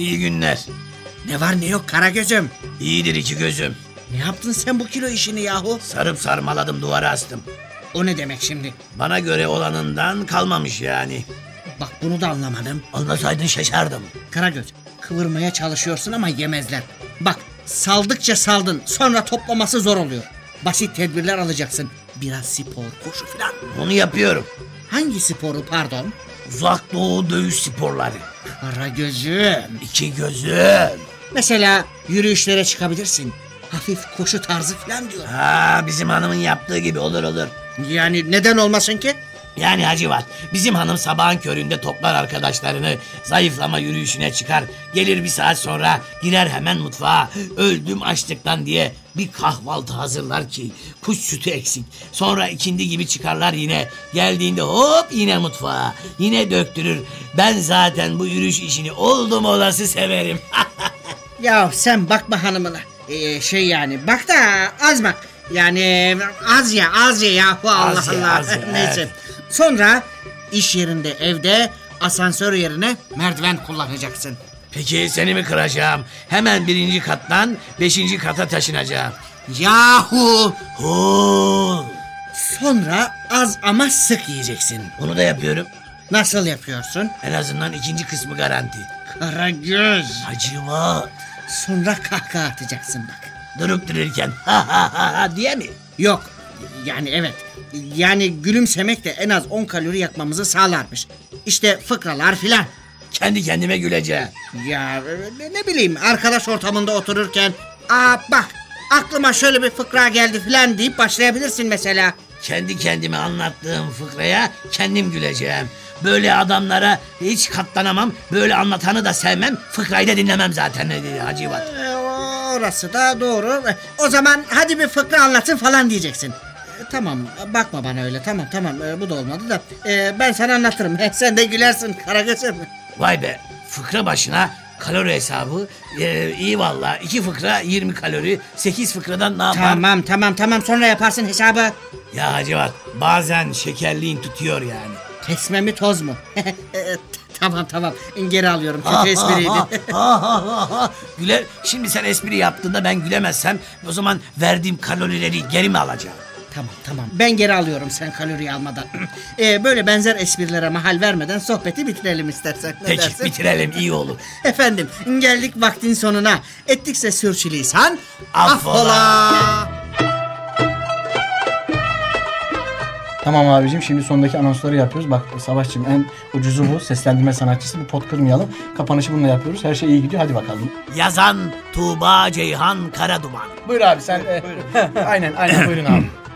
İyi günler. Ne var ne yok Karagöz'üm. İyidir iki gözüm. Ne yaptın sen bu kilo işini yahu? Sarıp sarmaladım duvara astım. O ne demek şimdi? Bana göre olanından kalmamış yani. Bak bunu da anlamadım. Anlasaydın şaşardım. Karagöz kıvırmaya çalışıyorsun ama yemezler. Bak saldıkça saldın sonra toplaması zor oluyor. Basit tedbirler alacaksın. Biraz spor, koşu filan. Onu yapıyorum. Hangi sporu pardon? Uzak doğu dövüş sporları. Karagöz'üm. İki gözüm. Mesela yürüyüşlere çıkabilirsin. Hafif koşu tarzı filan diyor. Ha bizim hanımın yaptığı gibi olur olur. Yani neden olmasın ki? Yani Hacivat bizim hanım sabahın köründe toplar arkadaşlarını zayıflama yürüyüşüne çıkar. Gelir bir saat sonra girer hemen mutfağa öldüm açlıktan diye bir kahvaltı hazırlar ki kuş sütü eksik. Sonra ikindi gibi çıkarlar yine geldiğinde hop yine mutfağa yine döktürür. Ben zaten bu yürüyüş işini oldum olası severim. Ya sen bakma hanımına. Ee, şey yani bak da az bak. Yani az ya az ya yahu Allah Az ye, Allah. ye, Neyse. evet. Sonra iş yerinde evde asansör yerine merdiven kullanacaksın. Peki seni mi kıracağım? Hemen birinci kattan beşinci kata taşınacağım. Yahu Huu, sonra az ama sık yiyeceksin. onu da yapıyorum. Nasıl yapıyorsun? En azından ikinci kısmı garanti. Karagöz. Hacivat. Sonra kahkaha atacaksın bak. Durup dururken ha ha ha ha diye mi? Yok yani evet. Yani gülümsemek de en az 10 kalori yakmamızı sağlarmış. İşte fıkralar filan. Kendi kendime güleceğim. Ya e, ne bileyim arkadaş ortamında otururken aa bak aklıma şöyle bir fıkra geldi filan deyip başlayabilirsin mesela. Kendi kendime anlattığım fıkraya kendim güleceğim. Böyle adamlara hiç katlanamam. Böyle anlatanı da sevmem. Fıkrayı da dinlemem zaten dedi Hacivat. E, orası da doğru. E, O zaman hadi bir fıkra anlatın falan diyeceksin. E, Tamam bakma bana öyle tamam tamam e, bu da olmadı da E, ben sana anlatırım sen de gülersin Karagöz'üm. Vay be fıkra başına kalori hesabı. Ee, iyi valla. iki fıkra 20 kalori. 8 fıkradan ne yapar? Tamam tamam tamam sonra yaparsın hesabı. Ya Hacivat bazen şekerliğin tutuyor yani. Kesme mi toz mu? E, tamam tamam geri alıyorum kötü espriydi. Güler, şimdi sen espri yaptığında ben gülemezsem o zaman verdiğim kalorileri geri mi alacağım? Tamam tamam ben geri alıyorum sen kaloriyi almadan. Ee, böyle benzer esprilere mahal vermeden sohbeti bitirelim istersen. Ne Peki dersin? bitirelim iyi olur. Efendim geldik vaktin sonuna. Ettikse sürçülisan Affola. affola. Tamam abicim şimdi sondaki anonsları yapıyoruz. Bak Savaşçım en ucuzu bu. Seslendirme sanatçısı. Bir pot kırmayalım. Kapanışı bununla yapıyoruz. Her şey iyi gidiyor. Hadi bakalım. Yazan Tuğba Ceyhan Karaduman. Buyur abi sen. aynen aynen buyurun abi.